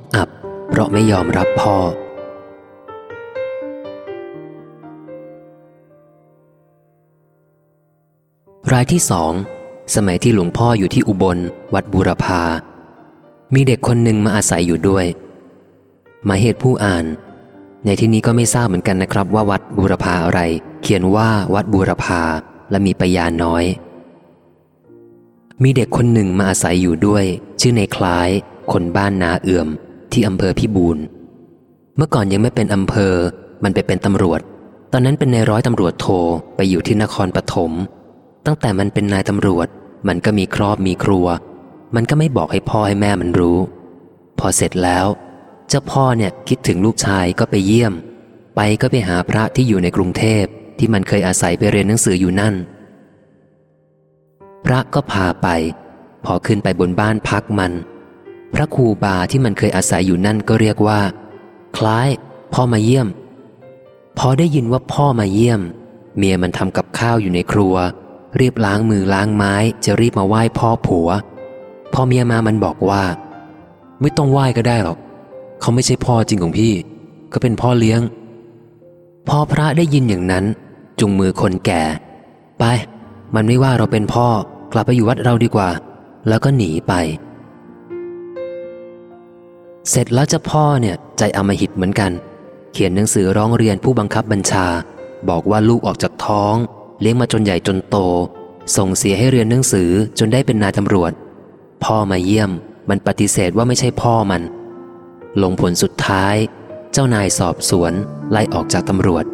กอับ เพราะไม่ยอมรับพ่อ รายที่สอง สมัยที่หลวงพ่ออยู่ที่อุบล วัดบูรพา มีเด็กคนหนึ่งมาอาศัยอยู่ด้วย มาเหตุผู้อ่าน ในที่นี้ก็ไม่ทราบเหมือนกันนะครับ ว่าวัดบูรพาอะไร เขียนว่าวัดบูรพาและมีปยาน้อย มีเด็กคนหนึ่งมาอาศัยอยู่ด้วย ชื่อในคล้าย คนบ้านนาเอื่อม ที่อำเภอพิบูลเมื่อก่อนยังไม่เป็นอำเภอ มันไปเป็นตำรวจ ตอนนั้นเป็นนายร้อยตำรวจโทไปอยู่ที่นครปฐมตั้งแต่มันเป็นนายตำรวจ มันก็มีครอบมีครัว มันก็ไม่บอกให้พ่อให้แม่มันรู้ พอเสร็จแล้ว เจ้าพ่อเนี่ยคิดถึงลูกชายก็ไปเยี่ยม ไปก็ไปหาพระที่อยู่ในกรุงเทพที่มันเคยอาศัยไปเรียนหนังสืออยู่นั่น พระก็พาไป พอขึ้นไปบนบ้านพักมัน พระครูบาที่มันเคยอาศัยอยู่นั่นก็เรียกว่า คล้าย พ่อมาเยี่ยม พอได้ยินว่าพ่อมาเยี่ยม เมียมันทำกับข้าวอยู่ในครัว รีบล้างมือล้างไม้จะรีบมาไหว้พ่อผัว พอเมียมามันบอกว่า ไม่ต้องไหว้ก็ได้หรอก เขาไม่ใช่พ่อจริงของพี่ ก็เป็นพ่อเลี้ยง พอพระได้ยินอย่างนั้น จุงมือคนแก่ ไป มันไม่ว่าเราเป็นพ่อ กลับไปอยู่วัดเราดีกว่า แล้วก็หนีไป เสร็จแล้วเจ้าพ่อเนี่ยใจอมหิตเหมือนกัน เขียนหนังสือร้องเรียนผู้บังคับบัญชา บอกว่าลูกออกจากท้อง เลี้ยงมาจนใหญ่จนโต ส่งเสียให้เรียนหนังสือจนได้เป็นนายตำรวจ พ่อมาเยี่ยมมันปฏิเสธว่าไม่ใช่พ่อมัน ลงผลสุดท้าย เจ้านายสอบสวนไล่ออกจากตำรวจ